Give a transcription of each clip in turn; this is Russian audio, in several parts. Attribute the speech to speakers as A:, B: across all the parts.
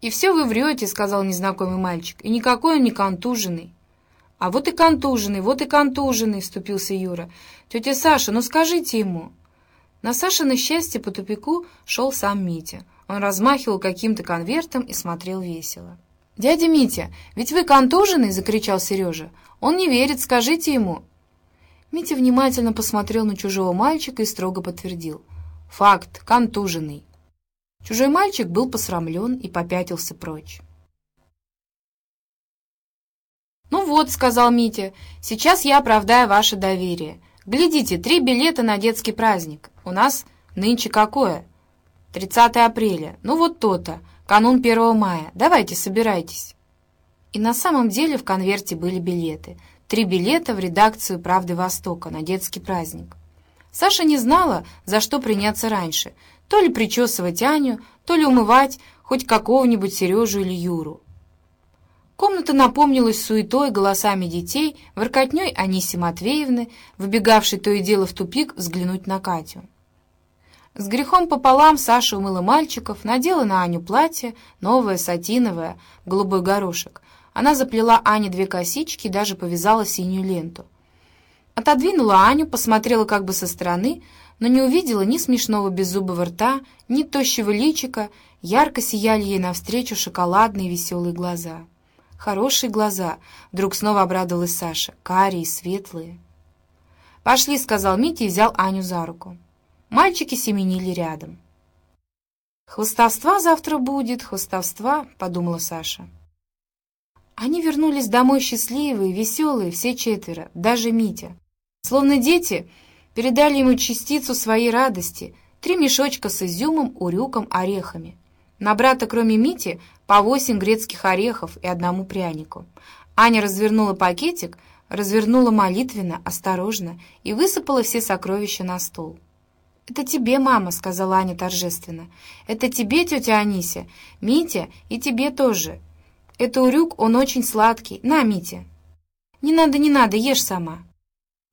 A: «И все вы врете», — сказал незнакомый мальчик, — «и никакой он не контуженный». «А вот и контуженный, вот и контуженный», — вступился Юра. «Тетя Саша, ну скажите ему». На Сашино счастье по тупику шел сам Митя. Он размахивал каким-то конвертом и смотрел весело. «Дядя Митя, ведь вы контуженный?» — закричал Сережа. «Он не верит, скажите ему». Митя внимательно посмотрел на чужого мальчика и строго подтвердил. «Факт, контуженный». Чужой мальчик был посрамлен и попятился прочь. «Ну вот», — сказал Митя, — «сейчас я оправдаю ваше доверие. Глядите, три билета на детский праздник. У нас нынче какое? 30 апреля. Ну вот то-то, канун 1 мая. Давайте, собирайтесь». И на самом деле в конверте были билеты. Три билета в редакцию «Правды Востока» на детский праздник. Саша не знала, за что приняться раньше. То ли причесывать Аню, то ли умывать хоть какого-нибудь Сережу или Юру. Комната наполнилась суетой, голосами детей, воркотней Аниси Матвеевны, выбегавшей то и дело в тупик взглянуть на Катю. С грехом пополам Саша умыла мальчиков, надела на Аню платье, новое, сатиновое, голубой горошек. Она заплела Ане две косички и даже повязала синюю ленту. Отодвинула Аню, посмотрела как бы со стороны, но не увидела ни смешного беззубого рта, ни тощего личика, ярко сияли ей навстречу шоколадные веселые глаза. Хорошие глаза, вдруг снова обрадовалась Саша, карие, светлые. «Пошли», — сказал Митя и взял Аню за руку. Мальчики семенили рядом. «Хвостовства завтра будет, хвостовства», — подумала Саша. Они вернулись домой счастливые, веселые, все четверо, даже Митя. Словно дети передали ему частицу своей радости, три мешочка с изюмом, урюком, орехами. На брата, кроме Мити, по восемь грецких орехов и одному прянику. Аня развернула пакетик, развернула молитвенно, осторожно и высыпала все сокровища на стол. «Это тебе, мама», — сказала Аня торжественно. «Это тебе, тетя Анися, Митя, и тебе тоже. Это урюк, он очень сладкий. На, Митя». «Не надо, не надо, ешь сама».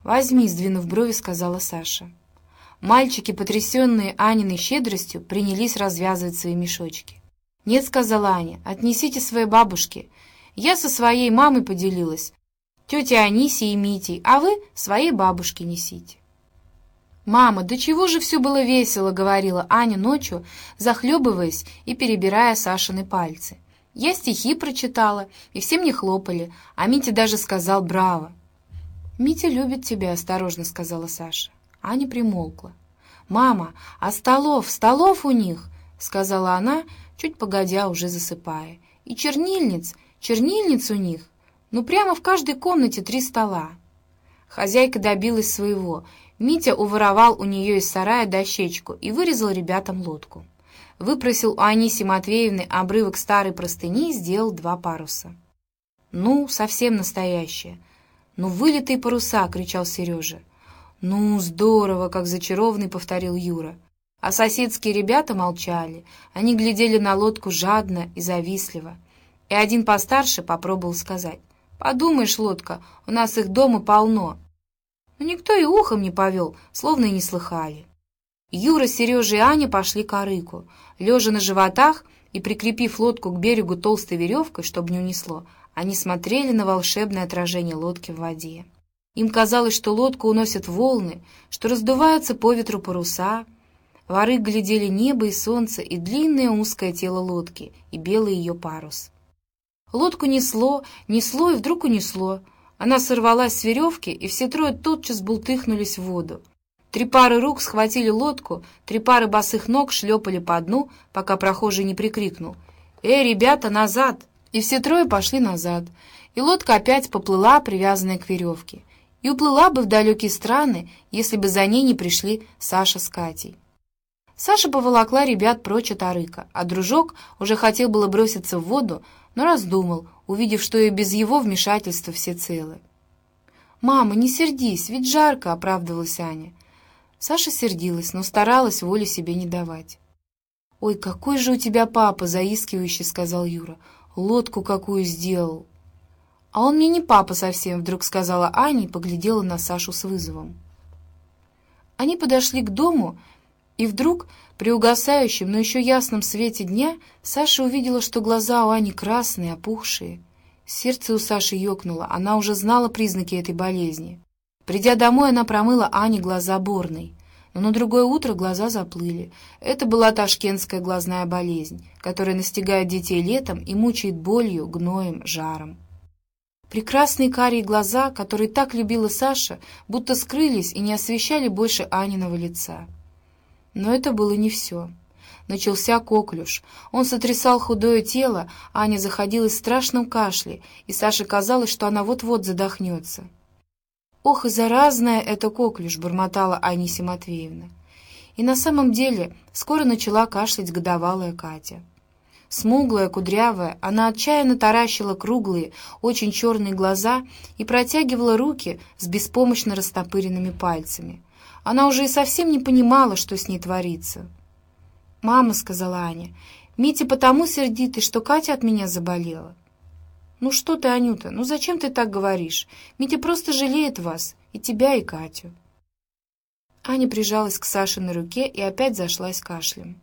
A: «Возьми», — сдвинув брови, сказала Саша. Мальчики, потрясенные Аниной щедростью, принялись развязывать свои мешочки. «Нет», — сказала Аня, — «отнесите своей бабушке. Я со своей мамой поделилась, тетя Анисией и Митей, а вы своей бабушке несите». «Мама, да чего же все было весело!» — говорила Аня ночью, захлебываясь и перебирая Сашины пальцы. «Я стихи прочитала, и все мне хлопали, а Митя даже сказал «браво». «Митя любит тебя», — осторожно сказала Саша. Аня примолкла. «Мама, а столов, столов у них!» — сказала она, чуть погодя, уже засыпая. «И чернильниц, чернильниц у них! Ну, прямо в каждой комнате три стола!» Хозяйка добилась своего. Митя уворовал у нее из сарая дощечку и вырезал ребятам лодку. Выпросил у Аниси Матвеевны обрывок старой простыни и сделал два паруса. «Ну, совсем настоящее!» «Ну, вылитые паруса!» — кричал Сережа. «Ну, здорово!» — как зачарованный повторил Юра. А соседские ребята молчали. Они глядели на лодку жадно и завистливо. И один постарше попробовал сказать. «Подумаешь, лодка, у нас их дома полно». Но никто и ухом не повел, словно и не слыхали. Юра, Сережа и Аня пошли к арыку. Лежа на животах и прикрепив лодку к берегу толстой веревкой, чтобы не унесло, они смотрели на волшебное отражение лодки в воде. Им казалось, что лодку уносят волны, что раздуваются по ветру паруса. Воры глядели небо и солнце, и длинное узкое тело лодки, и белый ее парус. Лодку несло, несло и вдруг унесло. Она сорвалась с веревки, и все трое тотчас бултыхнулись в воду. Три пары рук схватили лодку, три пары босых ног шлепали по дну, пока прохожий не прикрикнул. «Эй, ребята, назад!» И все трое пошли назад, и лодка опять поплыла, привязанная к веревке и уплыла бы в далекие страны, если бы за ней не пришли Саша с Катей. Саша поволокла ребят прочь от арыка, а дружок уже хотел было броситься в воду, но раздумал, увидев, что и без его вмешательства все целы. «Мама, не сердись, ведь жарко», — оправдывалась Аня. Саша сердилась, но старалась волю себе не давать. «Ой, какой же у тебя папа!» — заискивающий сказал Юра. «Лодку какую сделал!» «А он мне не папа совсем», — вдруг сказала Аня и поглядела на Сашу с вызовом. Они подошли к дому, И вдруг, при угасающем, но еще ясном свете дня, Саша увидела, что глаза у Ани красные, опухшие. Сердце у Саши ёкнуло, она уже знала признаки этой болезни. Придя домой, она промыла Ане глаза борной. Но на другое утро глаза заплыли. Это была ташкентская глазная болезнь, которая настигает детей летом и мучает болью, гноем, жаром. Прекрасные карие глаза, которые так любила Саша, будто скрылись и не освещали больше Аниного лица. Но это было не все. Начался коклюш. Он сотрясал худое тело, Аня заходилась в страшном кашле, и Саше казалось, что она вот-вот задохнется. «Ох, заразная это коклюш!» — бормотала Анисия Матвеевна. И на самом деле скоро начала кашлять годовалая Катя. Смуглая, кудрявая, она отчаянно таращила круглые, очень черные глаза и протягивала руки с беспомощно растопыренными пальцами. Она уже и совсем не понимала, что с ней творится. «Мама», — сказала Аня, — «Митя потому сердитый, что Катя от меня заболела». «Ну что ты, Анюта, ну зачем ты так говоришь? Митя просто жалеет вас, и тебя, и Катю». Аня прижалась к Саше на руке и опять зашлась кашлем.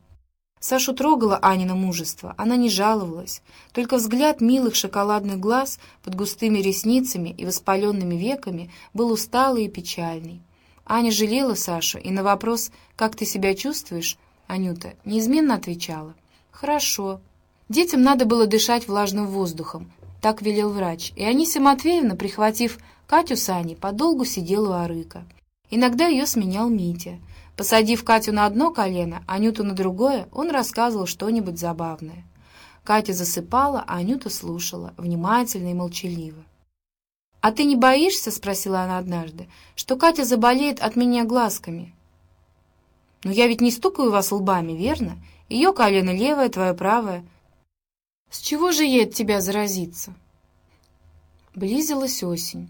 A: Сашу трогала Анина мужество, она не жаловалась, только взгляд милых шоколадных глаз под густыми ресницами и воспаленными веками был усталый и печальный. Аня жалела Сашу и на вопрос «Как ты себя чувствуешь?» Анюта неизменно отвечала «Хорошо». Детям надо было дышать влажным воздухом, так велел врач, и Анисия Матвеевна, прихватив Катю с Аней, подолгу сидела у Арыка. Иногда ее сменял Митя — Посадив Катю на одно колено, Анюту на другое, он рассказывал что-нибудь забавное. Катя засыпала, а Анюта слушала, внимательно и молчаливо. «А ты не боишься, — спросила она однажды, — что Катя заболеет от меня глазками?» «Но я ведь не стукаю вас лбами, верно? Ее колено левое, твое правое. С чего же ей от тебя заразиться?» Близилась осень.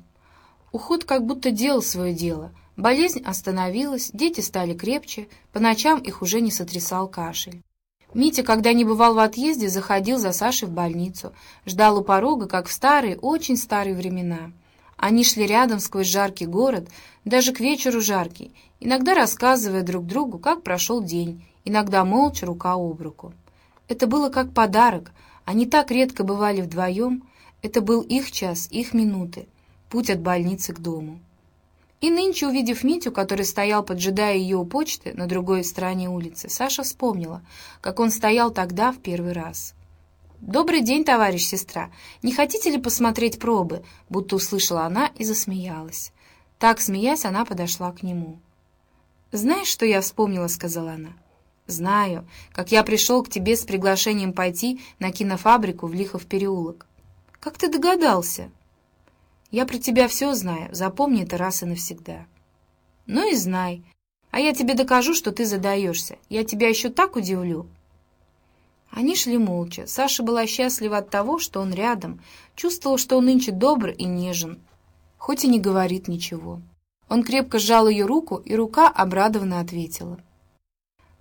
A: Уход как будто делал свое дело — Болезнь остановилась, дети стали крепче, по ночам их уже не сотрясал кашель. Митя, когда не бывал в отъезде, заходил за Сашей в больницу, ждал у порога, как в старые, очень старые времена. Они шли рядом сквозь жаркий город, даже к вечеру жаркий, иногда рассказывая друг другу, как прошел день, иногда молча, рука об руку. Это было как подарок, они так редко бывали вдвоем, это был их час, их минуты, путь от больницы к дому. И нынче, увидев Митю, который стоял, поджидая ее у почты на другой стороне улицы, Саша вспомнила, как он стоял тогда в первый раз. «Добрый день, товарищ сестра! Не хотите ли посмотреть пробы?» Будто услышала она и засмеялась. Так, смеясь, она подошла к нему. «Знаешь, что я вспомнила?» — сказала она. «Знаю, как я пришел к тебе с приглашением пойти на кинофабрику в Лихов переулок. Как ты догадался?» Я про тебя все знаю, запомни это раз и навсегда. Ну и знай. А я тебе докажу, что ты задаешься. Я тебя еще так удивлю. Они шли молча. Саша была счастлива от того, что он рядом, чувствовал, что он нынче добр и нежен, хоть и не говорит ничего. Он крепко сжал ее руку, и рука обрадованно ответила.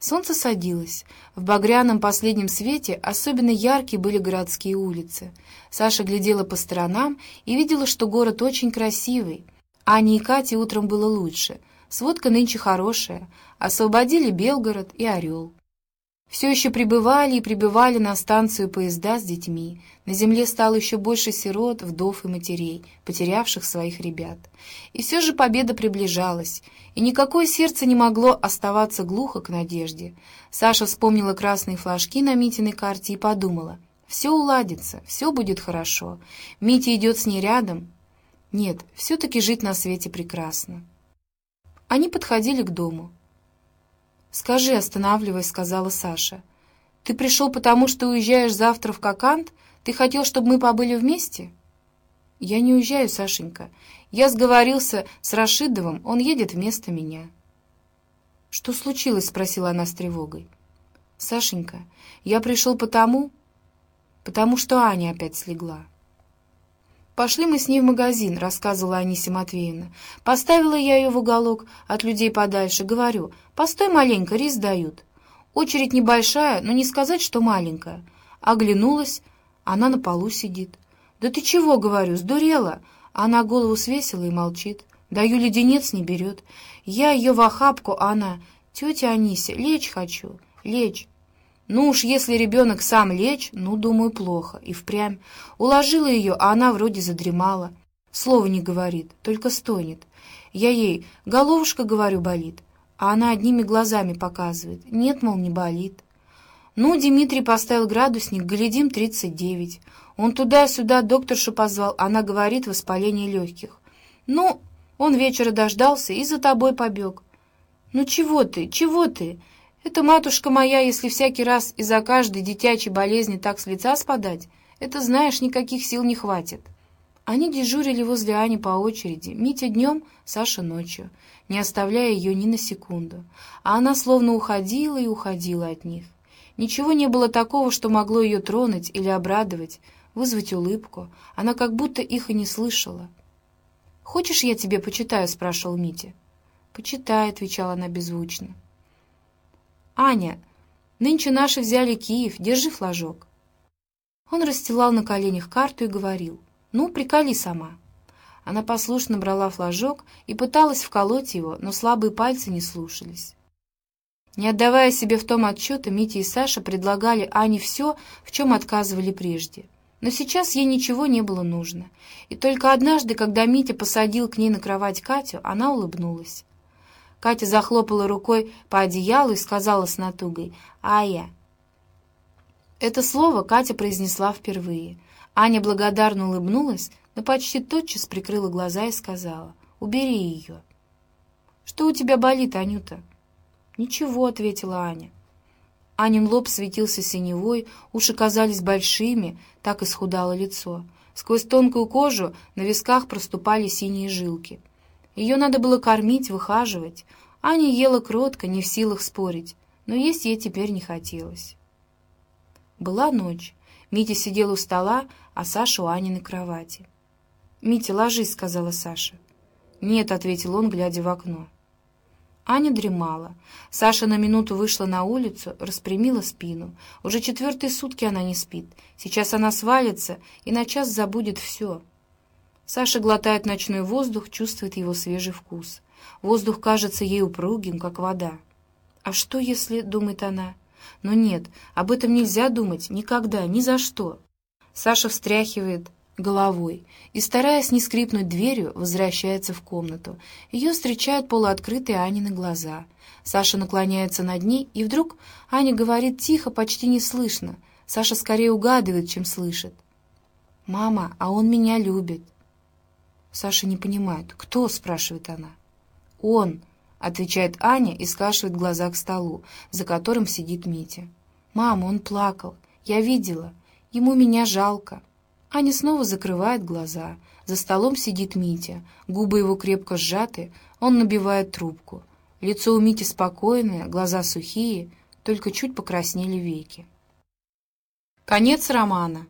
A: Солнце садилось. В багряном последнем свете особенно яркие были городские улицы. Саша глядела по сторонам и видела, что город очень красивый. Ане и Кате утром было лучше. Сводка нынче хорошая. Освободили Белгород и Орел. Все еще прибывали и прибывали на станцию поезда с детьми. На земле стало еще больше сирот, вдов и матерей, потерявших своих ребят. И все же победа приближалась, и никакое сердце не могло оставаться глухо к надежде. Саша вспомнила красные флажки на Митиной карте и подумала, все уладится, все будет хорошо. Митя идет с ней рядом. Нет, все-таки жить на свете прекрасно. Они подходили к дому. «Скажи, останавливаясь», — сказала Саша. «Ты пришел потому, что уезжаешь завтра в Кокант? Ты хотел, чтобы мы побыли вместе?» «Я не уезжаю, Сашенька. Я сговорился с Рашидовым, он едет вместо меня». «Что случилось?» — спросила она с тревогой. «Сашенька, я пришел потому...» «Потому что Аня опять слегла». «Пошли мы с ней в магазин», — рассказывала Анисия Матвеевна. «Поставила я ее в уголок, от людей подальше. Говорю, постой маленько, рис дают. Очередь небольшая, но не сказать, что маленькая. Оглянулась, она на полу сидит. «Да ты чего?» — говорю, сдурела. Она голову свесила и молчит. Даю леденец, не берет. Я ее в охапку, а она... «Тетя Анися, лечь хочу, лечь». Ну уж если ребенок сам лечь, ну, думаю, плохо. И впрямь. Уложила ее, а она вроде задремала. Слова не говорит, только стонет. Я ей, головушка, говорю, болит. А она одними глазами показывает. Нет, мол, не болит. Ну, Дмитрий поставил градусник, глядим, 39. Он туда-сюда докторшу позвал, она говорит, воспаление легких. Ну, он вечера дождался и за тобой побег. Ну чего ты, чего ты? Это, матушка моя, если всякий раз из-за каждой дитячей болезни так с лица спадать, это, знаешь, никаких сил не хватит. Они дежурили возле Ани по очереди, Митя днем, Саша ночью, не оставляя ее ни на секунду. А она словно уходила и уходила от них. Ничего не было такого, что могло ее тронуть или обрадовать, вызвать улыбку. Она как будто их и не слышала. «Хочешь, я тебе почитаю?» — спрашивал Митя. «Почитай», — отвечала она беззвучно. «Аня, нынче наши взяли Киев, держи флажок». Он расстилал на коленях карту и говорил, «Ну, приколи сама». Она послушно брала флажок и пыталась вколоть его, но слабые пальцы не слушались. Не отдавая себе в том отчета, Митя и Саша предлагали Ане все, в чем отказывали прежде. Но сейчас ей ничего не было нужно. И только однажды, когда Митя посадил к ней на кровать Катю, она улыбнулась. Катя захлопала рукой по одеялу и сказала с натугой «Ая». Это слово Катя произнесла впервые. Аня благодарно улыбнулась, но почти тотчас прикрыла глаза и сказала «Убери ее». «Что у тебя болит, Анюта?» «Ничего», — ответила Аня. Анин лоб светился синевой, уши казались большими, так исхудало лицо. Сквозь тонкую кожу на висках проступали синие жилки — ее надо было кормить, выхаживать. Аня ела кротко, не в силах спорить, но есть ей теперь не хотелось. Была ночь. Митя сидел у стола, а Саша у Ани на кровати. «Митя, ложись», — сказала Саша. «Нет», — ответил он, глядя в окно. Аня дремала. Саша на минуту вышла на улицу, распрямила спину. Уже четвертые сутки она не спит. Сейчас она свалится и на час забудет все — Саша глотает ночной воздух, чувствует его свежий вкус. Воздух кажется ей упругим, как вода. «А что, если...» — думает она. «Но нет, об этом нельзя думать никогда, ни за что». Саша встряхивает головой и, стараясь не скрипнуть дверью, возвращается в комнату. Ее встречают полуоткрытые Анины глаза. Саша наклоняется над ней, и вдруг Аня говорит тихо, почти неслышно. Саша скорее угадывает, чем слышит. «Мама, а он меня любит». Саша не понимает. «Кто?» — спрашивает она. «Он!» — отвечает Аня и скашивает глаза к столу, за которым сидит Митя. «Мама, он плакал. Я видела. Ему меня жалко». Аня снова закрывает глаза. За столом сидит Митя. Губы его крепко сжаты, он набивает трубку. Лицо у Мити спокойное, глаза сухие, только чуть покраснели веки. Конец романа.